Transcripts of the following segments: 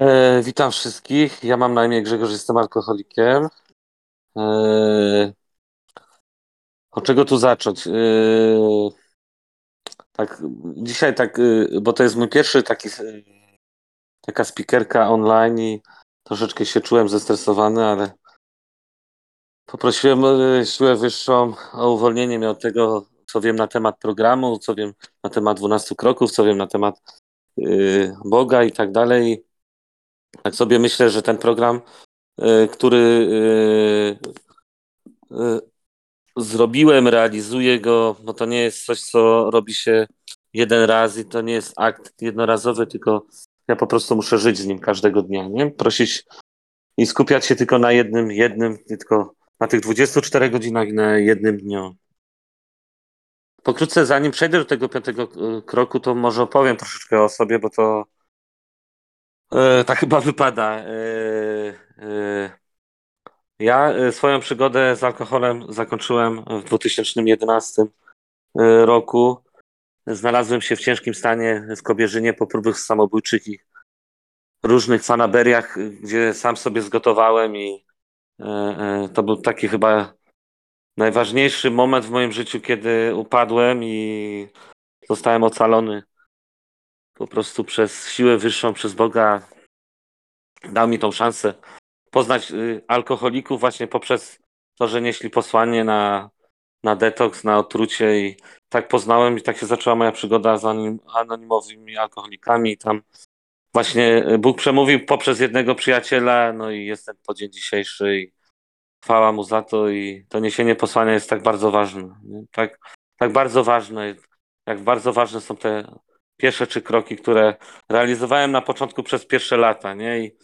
E, witam wszystkich. Ja mam na imię Grzegorz, jestem alkoholikiem. E, od czego tu zacząć? E, tak, dzisiaj tak, e, bo to jest mój pierwszy taki, e, taka spikerka online i troszeczkę się czułem zestresowany, ale poprosiłem e, siłę wyższą o uwolnienie mnie od tego, co wiem na temat programu, co wiem na temat 12 kroków, co wiem na temat Boga i tak dalej. Tak sobie myślę, że ten program, e, który e, e, zrobiłem, realizuję go, bo to nie jest coś, co robi się jeden raz i to nie jest akt jednorazowy, tylko ja po prostu muszę żyć z nim każdego dnia, nie? Prosić i skupiać się tylko na jednym, jednym, tylko na tych 24 godzinach i na jednym dniu. Pokrótce, zanim przejdę do tego piątego kroku, to może opowiem troszeczkę o sobie, bo to e, tak chyba wypada. E, e, ja e, swoją przygodę z alkoholem zakończyłem w 2011 e, roku. Znalazłem się w ciężkim stanie w Kobierzynie po próbach samobójczych i różnych fanaberiach, gdzie sam sobie zgotowałem i e, to był taki chyba najważniejszy moment w moim życiu, kiedy upadłem i zostałem ocalony po prostu przez siłę wyższą, przez Boga. Dał mi tą szansę poznać y, alkoholików właśnie poprzez to, że nieśli posłanie na, na detoks, na otrucie i tak poznałem i tak się zaczęła moja przygoda z anonimowymi alkoholikami i tam właśnie y, Bóg przemówił poprzez jednego przyjaciela, no i jestem po dzień dzisiejszy i chwała Mu za to i to niesienie posłania jest tak bardzo ważne? Tak, tak bardzo ważne, jak bardzo ważne są te pierwsze trzy kroki, które realizowałem na początku przez pierwsze lata, nie? I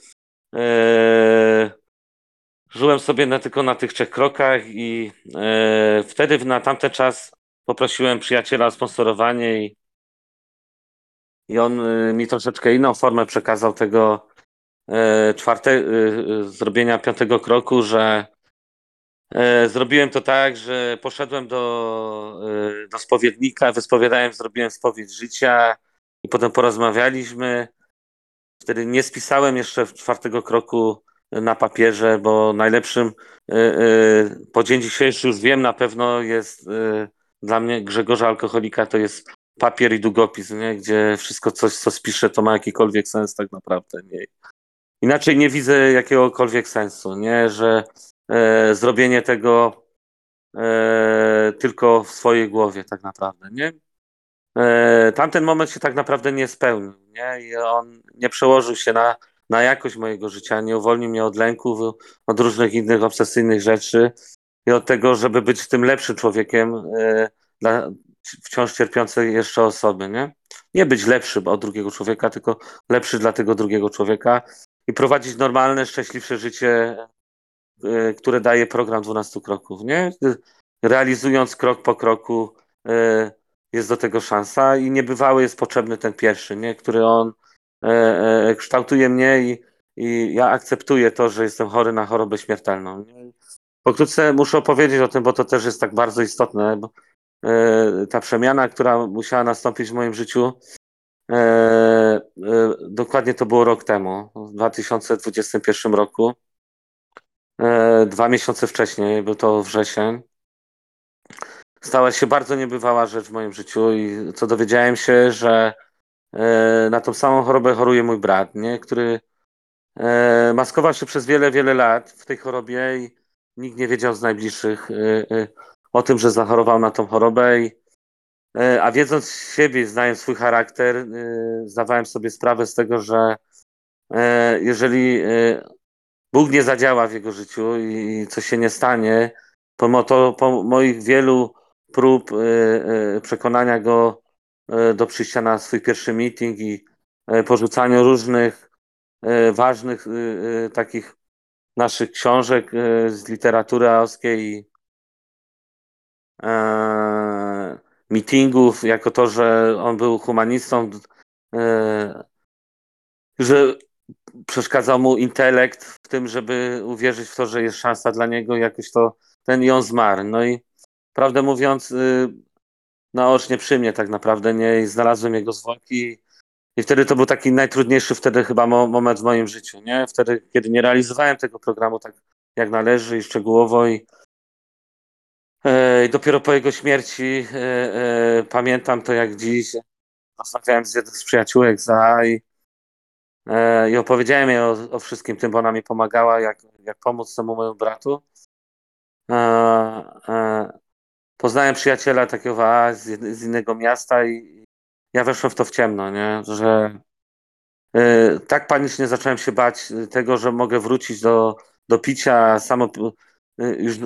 Eee, żyłem sobie na, tylko na tych trzech krokach i e, wtedy na tamten czas poprosiłem przyjaciela o sponsorowanie i, i on e, mi troszeczkę inną formę przekazał tego czwarte, zrobienia piątego kroku, że zrobiłem to tak, że poszedłem do, do spowiednika, wyspowiadałem, zrobiłem spowiedź życia i potem porozmawialiśmy. Wtedy nie spisałem jeszcze czwartego kroku na papierze, bo najlepszym y, y, po dzień dzisiejszy już wiem na pewno jest y, dla mnie Grzegorza Alkoholika to jest papier i długopis, nie? gdzie wszystko coś, co spiszę, to ma jakikolwiek sens tak naprawdę. Nie? Inaczej nie widzę jakiegokolwiek sensu, nie? że e, zrobienie tego e, tylko w swojej głowie tak naprawdę. Nie? E, tamten moment się tak naprawdę nie spełnił, nie? I on nie przełożył się na, na jakość mojego życia, nie uwolnił mnie od lęków, od różnych innych obsesyjnych rzeczy i od tego, żeby być tym lepszym człowiekiem e, dla wciąż cierpiącej jeszcze osoby, nie? Nie być lepszy od drugiego człowieka, tylko lepszy dla tego drugiego człowieka i prowadzić normalne, szczęśliwsze życie, e, które daje program 12 kroków, nie? Realizując krok po kroku jest do tego szansa i niebywały jest potrzebny ten pierwszy, nie? który on e, e, kształtuje mnie i, i ja akceptuję to, że jestem chory na chorobę śmiertelną. Pokrótce muszę opowiedzieć o tym, bo to też jest tak bardzo istotne. Bo, e, ta przemiana, która musiała nastąpić w moim życiu, e, e, dokładnie to było rok temu, w 2021 roku. E, dwa miesiące wcześniej, był to wrzesień stała się bardzo niebywała rzecz w moim życiu i co dowiedziałem się, że e, na tą samą chorobę choruje mój brat, nie? który e, maskował się przez wiele, wiele lat w tej chorobie i nikt nie wiedział z najbliższych e, o tym, że zachorował na tą chorobę. I, a wiedząc siebie, znając swój charakter, zdawałem sobie sprawę z tego, że jeżeli Bóg nie zadziała w jego życiu i coś się nie stanie, pomimo to, po moich wielu prób e, e, przekonania go e, do przyjścia na swój pierwszy meeting i porzucaniu różnych ważnych takich naszych książek z literatury aoskiej i meetingów, jako to, że on był humanistą, że przeszkadzał mu intelekt w tym, żeby uwierzyć w to, że jest szansa dla niego, jakoś to ten i on zmarł. No i prawdę mówiąc, y, naocznie przy mnie tak naprawdę nie i znalazłem jego zwłoki I wtedy to był taki najtrudniejszy wtedy chyba moment w moim życiu, nie? Wtedy, kiedy nie realizowałem tego programu tak jak należy i szczegółowo i, e, i dopiero po jego śmierci e, e, pamiętam to jak dziś. Rozmawiałem z jednym z przyjaciółek za i, e, i opowiedziałem jej o, o, wszystkim tym, bo ona mi pomagała, jak, jak pomóc temu mojemu bratu. Poznałem przyjaciela takiego z, z innego miasta i ja weszłem w to w ciemno, nie? że yy, tak panicznie zacząłem się bać tego, że mogę wrócić do, do picia samo, yy, już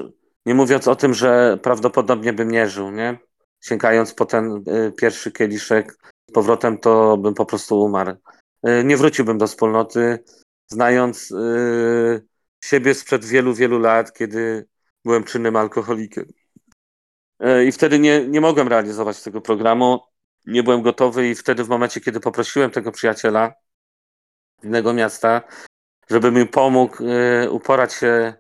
nie mówiąc o tym, że prawdopodobnie bym nie żył, nie? Sięgając po ten yy, pierwszy kieliszek z powrotem, to bym po prostu umarł. nie wróciłbym do wspólnoty, znając siebie sprzed wielu, wielu lat, kiedy byłem czynnym alkoholikiem. I wtedy nie, nie mogłem realizować tego programu nie byłem gotowy i wtedy w momencie, kiedy poprosiłem tego przyjaciela innego miasta, żeby mi pomógł y, uporać się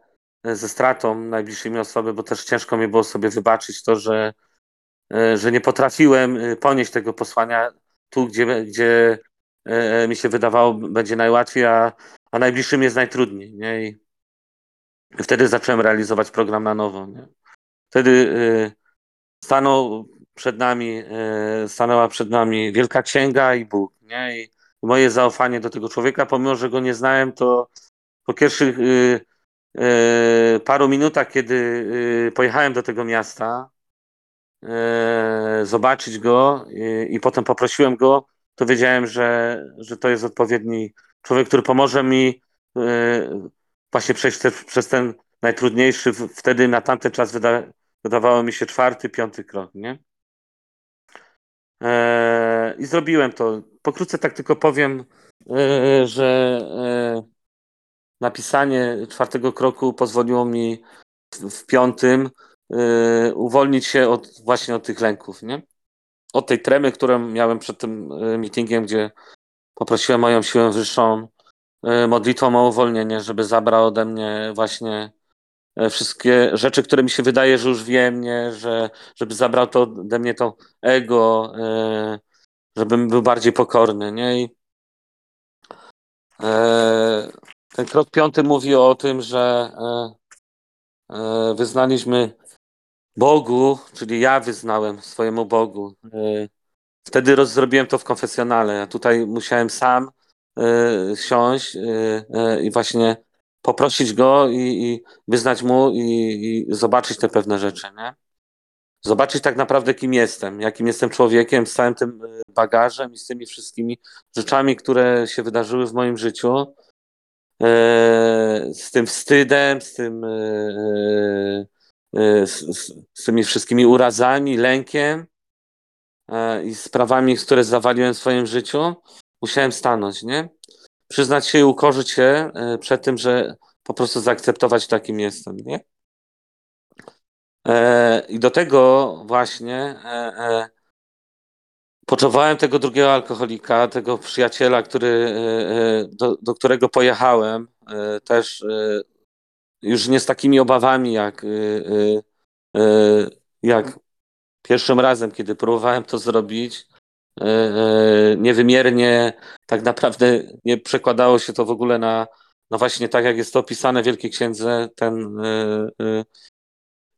y, ze stratą najbliższej mi osoby, bo też ciężko mi było sobie wybaczyć to, że, że nie potrafiłem ponieść tego posłania tu, gdzie, gdzie mi się wydawało będzie najłatwiej, a, a najbliższym jest najtrudniej. Nie? I wtedy zacząłem realizować program na nowo. Nie? Wtedy stanął przed nami, e, stanęła przed nami Wielka Księga i Bóg, nie? I moje zaufanie do tego człowieka, pomimo, że go nie znałem, to po pierwszych y, y, paru minutach, kiedy y, pojechałem do tego miasta, zobaczyć go i potem poprosiłem go, to wiedziałem, że, że to jest odpowiedni człowiek, który pomoże mi właśnie przejść te, przez ten najtrudniejszy, wtedy na tamten czas wyda, wydawało mi się czwarty, piąty krok, nie? E, I zrobiłem to. Pokrótce tak tylko powiem, e, że e, napisanie czwartego kroku pozwoliło mi w piątym uwolnić się od, właśnie od tych lęków, nie? Od tej tremy, którą miałem przed tym meetingiem, gdzie poprosiłem moją siłę wyższą modlitwą o uwolnienie, żeby zabrał ode mnie właśnie E, wszystkie rzeczy, które mi się wydaje, że już wiem, nie? Że, żeby zabrał to ode mnie to ego, e, żebym był bardziej pokorny, nie? I e, ten krok piąty mówi o tym, że wyznaliśmy Bogu, czyli ja wyznałem swojemu Bogu. Wtedy zrobiłem to w konfesjonale, tutaj musiałem sam siąść i właśnie poprosić go i, i wyznać mu i, i, zobaczyć te pewne rzeczy, nie? Zobaczyć tak naprawdę, kim jestem, jakim jestem człowiekiem z całym tym e, bagażem i z tymi wszystkimi rzeczami, które się wydarzyły w moim życiu, e, z tym wstydem, z tym, e, z, z tymi wszystkimi urazami, lękiem i sprawami, które zawaliłem w swoim życiu, musiałem stanąć, nie? Przyznać się i ukorzyć się e, przed tym, że po prostu zaakceptować takim jestem, nie? E, I do tego właśnie e, potrzebowałem tego drugiego alkoholika, tego przyjaciela, który, do, do którego pojechałem, też już nie z takimi obawami, jak, jak pierwszym razem, kiedy próbowałem to zrobić, niewymiernie, tak naprawdę nie przekładało się to w ogóle na, no właśnie tak jak jest to opisane w Wielkiej Księdze, ten, e,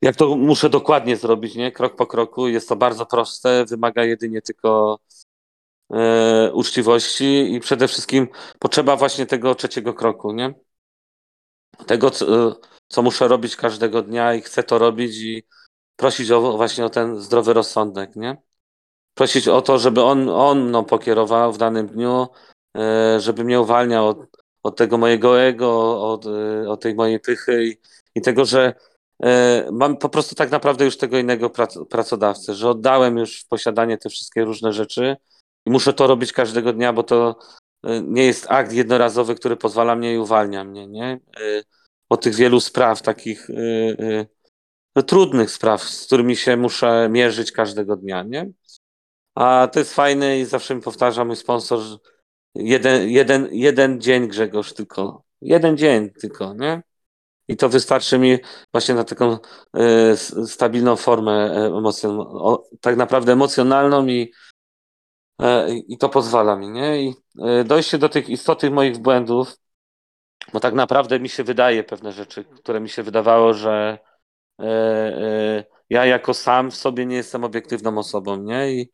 jak to muszę dokładnie zrobić, nie? Krok po kroku. Jest to bardzo proste, wymaga jedynie tylko uczciwości i przede wszystkim potrzeba właśnie tego trzeciego kroku, nie? Tego, co, co muszę robić każdego dnia i chcę to robić i prosić o, właśnie o ten zdrowy rozsądek, nie? Prosić o to, żeby on, on mną pokierował w danym dniu, e, żeby mnie uwalniał od, od tego mojego ego, od, e, od tej mojej pychy i, i tego, że e, mam po prostu tak naprawdę już tego innego prac, pracodawcę, że oddałem już w posiadanie te wszystkie różne rzeczy i muszę to robić każdego dnia, bo to nie jest akt jednorazowy, który pozwala mnie i uwalnia mnie, nie? Od tych wielu spraw, takich no, trudnych spraw, z którymi się muszę mierzyć każdego dnia, nie? A to jest fajne i zawsze mi powtarza mój sponsor, że jeden, jeden, jeden dzień Grzegorz tylko. Jeden dzień tylko, nie? I to wystarczy mi właśnie na taką y, stabilną formę emocjonalną, tak naprawdę emocjonalną i, I to pozwala mi, nie? I dojście do tych istotnych moich błędów, bo tak naprawdę mi się wydaje pewne rzeczy, które mi się wydawało, że ja jako sam w sobie nie jestem obiektywną osobą, nie? I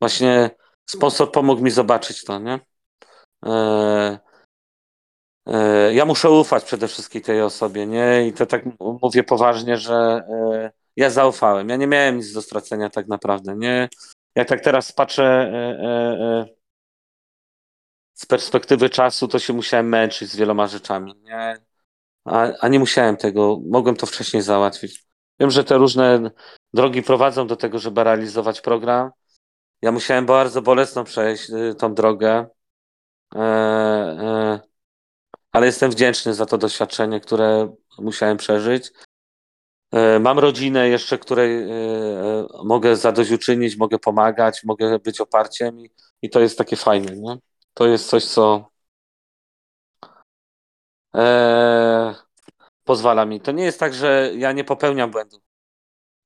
właśnie sponsor pomógł mi zobaczyć to, nie? E, ja muszę ufać przede wszystkim tej osobie, nie? I to tak mówię poważnie, że e, ja zaufałem. Ja nie miałem nic do stracenia tak naprawdę, nie? Jak tak teraz patrzę e, z perspektywy czasu, to się musiałem męczyć z wieloma rzeczami, nie? A, a nie musiałem tego, mogłem to wcześniej załatwić. Wiem, że te różne drogi prowadzą do tego, żeby realizować program. Ja musiałem bardzo bolesną przejść tą drogę ale jestem wdzięczny za to doświadczenie, które musiałem przeżyć. E, mam rodzinę jeszcze, której e, e, mogę zadośćuczynić, mogę pomagać, mogę być oparciem i, to jest takie fajne. Nie? To jest coś, co e, pozwala mi. To nie jest tak, że ja nie popełniam błędów.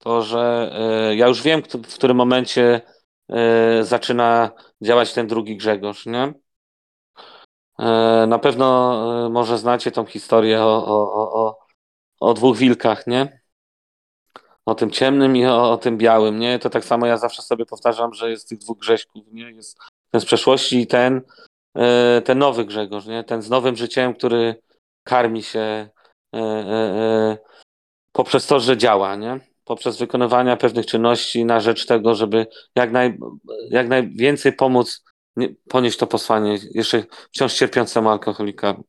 To, że e, ja już wiem, w którym momencie e, zaczyna działać ten drugi Grzegorz. Nie? E, na pewno może znacie tą historię o, o, o, o dwóch wilkach, nie? O tym ciemnym i o, o, tym białym, nie? To tak samo ja zawsze sobie powtarzam, że jest tych dwóch Grześków, nie? Jest ten z przeszłości i ten, ten nowy Grzegorz, nie? Ten z nowym życiem, który karmi się poprzez to, że działa, nie? Poprzez wykonywania pewnych czynności na rzecz tego, żeby jak, naj, jak najwięcej pomóc nie, ponieść to posłanie jeszcze wciąż cierpiącemu alkoholikowi,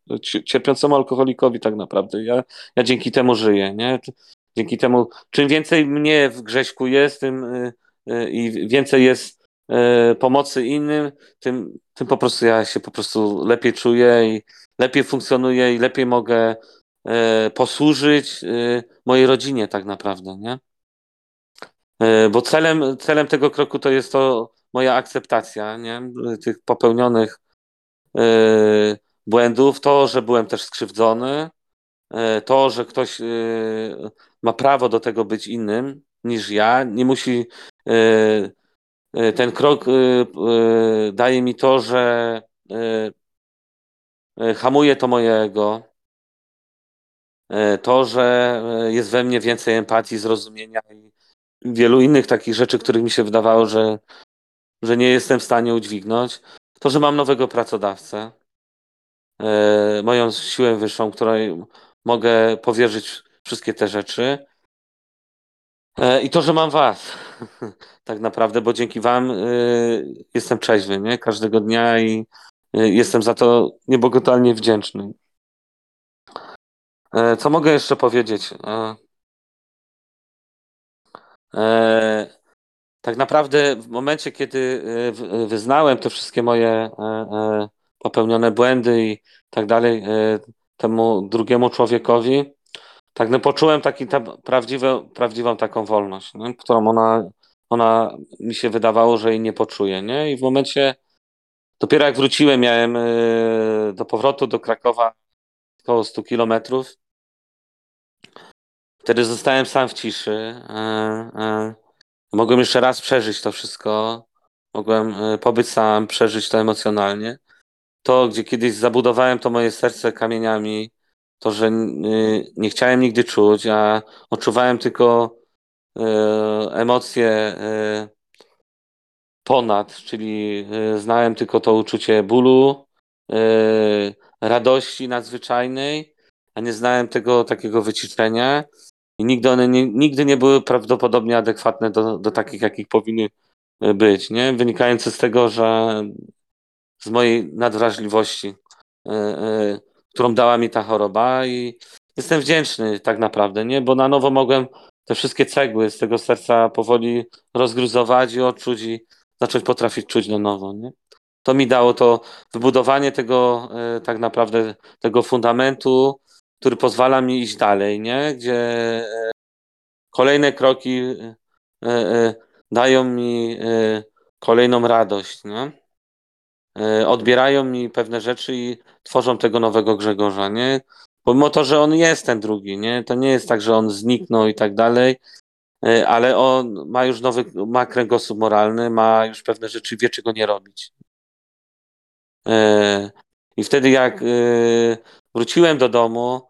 cierpiącemu alkoholikowi tak naprawdę. Ja, ja dzięki temu żyję, nie? Dzięki temu, czym więcej mnie w Grześku jest, tym y, y, i więcej jest y, pomocy innym, tym, tym po prostu ja się po prostu lepiej czuję i lepiej funkcjonuję i lepiej mogę posłużyć mojej rodzinie tak naprawdę, nie? Bo celem, celem tego kroku to jest to moja akceptacja nie? tych popełnionych błędów, to, że byłem też skrzywdzony, to, że ktoś ma prawo do tego być innym niż ja, nie musi. Ten krok daje mi to, że hamuje to mojego, to, że jest we mnie więcej empatii, zrozumienia i wielu innych takich rzeczy, których mi się wydawało, że że nie jestem w stanie udźwignąć. To, że mam nowego pracodawcę, e, moją siłę wyższą, której mogę powierzyć wszystkie te rzeczy. E, I to, że mam was, tak naprawdę, bo dzięki wam e, jestem trzeźwy, nie? Każdego dnia i jestem za to niebogotalnie wdzięczny. Co mogę jeszcze powiedzieć? tak naprawdę w momencie, kiedy e, wyznałem te wszystkie moje e, e, popełnione błędy i tak dalej temu drugiemu człowiekowi, tak no, poczułem taki ta, prawdziwe, prawdziwą taką wolność, nie? którą ona, ona mi się wydawało, że jej nie poczuje. Nie? I w momencie, dopiero jak wróciłem, miałem do powrotu do Krakowa około 100 kilometrów. Wtedy zostałem sam w ciszy. Mogłem jeszcze raz przeżyć to wszystko. Mogłem e, pobyć sam, przeżyć to emocjonalnie. To, gdzie kiedyś zabudowałem to moje serce kamieniami, to, że nie chciałem nigdy czuć, a odczuwałem tylko e, emocje e, ponad, czyli znałem tylko to uczucie bólu, radości nadzwyczajnej, a nie znałem tego takiego wyciszenia i nigdy one nie, nigdy nie były prawdopodobnie adekwatne do, do takich, jakich powinny e, być, nie? Wynikające z tego, że z mojej nadwrażliwości, y, y, którą dała mi ta choroba i jestem wdzięczny tak naprawdę, nie? Bo na nowo mogłem te wszystkie cegły z tego serca powoli rozgruzować i odczuć i zacząć potrafić czuć na nowo, nie? To mi dało to wybudowanie tego y, tak naprawdę tego fundamentu, który pozwala mi iść dalej, nie? Gdzie e, kolejne kroki e, e, dają mi kolejną radość, nie? Odbierają mi pewne rzeczy i tworzą tego nowego Grzegorza, nie? Pomimo to, że on jest ten drugi, nie? To nie jest tak, że on zniknął i tak dalej. e, ale on ma już nowy, ma kręgosłup moralny, ma już pewne rzeczy, wie czego nie robić. E, I wtedy jak e, wróciłem do domu,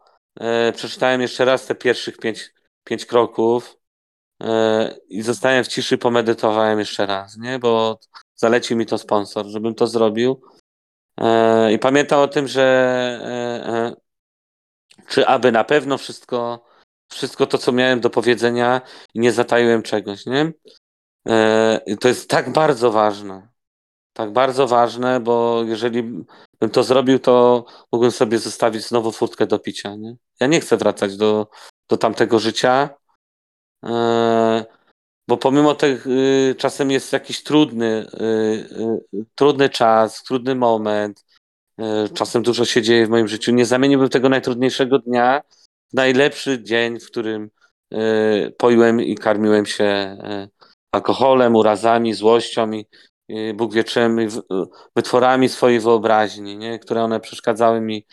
przeczytałem jeszcze raz te pierwszych pięć, pięć kroków i zostałem w ciszy, pomedytowałem jeszcze raz, nie? Bo zalecił mi to sponsor, żebym to zrobił. I pamiętam o tym, że czy aby na pewno wszystko, wszystko to, co miałem do powiedzenia nie zataiłem czegoś, nie? E, to jest tak bardzo ważne. Tak bardzo ważne, bo jeżeli bym to zrobił, to mógłbym sobie zostawić znowu furtkę do picia, nie? Ja nie chcę wracać do, do tamtego życia, e, bo pomimo tych y, czasem jest jakiś trudny, y, y, trudny czas, trudny moment, E, czasem dużo się dzieje w moim życiu. Nie zamieniłbym tego najtrudniejszego dnia w najlepszy dzień, w którym e, poiłem i karmiłem się alkoholem, urazami, złością i Bóg wie czym, wytworami swojej wyobraźni, nie? które one przeszkadzały mi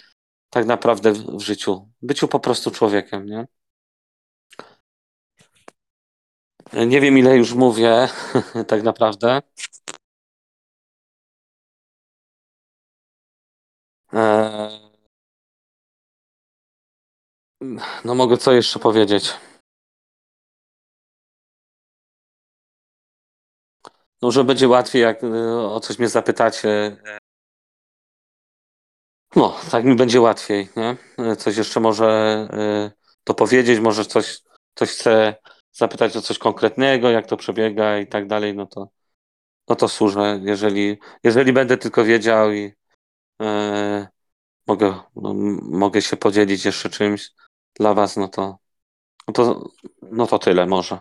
tak naprawdę w, w życiu. Byciu po prostu człowiekiem, nie? Nie wiem, ile już mówię, tak naprawdę. Eee, no mogę co jeszcze powiedzieć? Że będzie łatwiej, jak e, o coś mnie zapytacie. No, tak mi będzie łatwiej, nie? E, coś jeszcze może e, dopowiedzieć, może coś, coś chcę zapytać o coś konkretnego, jak to przebiega i tak dalej, no to, no to służę, jeżeli, jeżeli będę tylko wiedział i e, mogę, no, mogę się podzielić jeszcze czymś dla was, no to, no to, no to tyle może.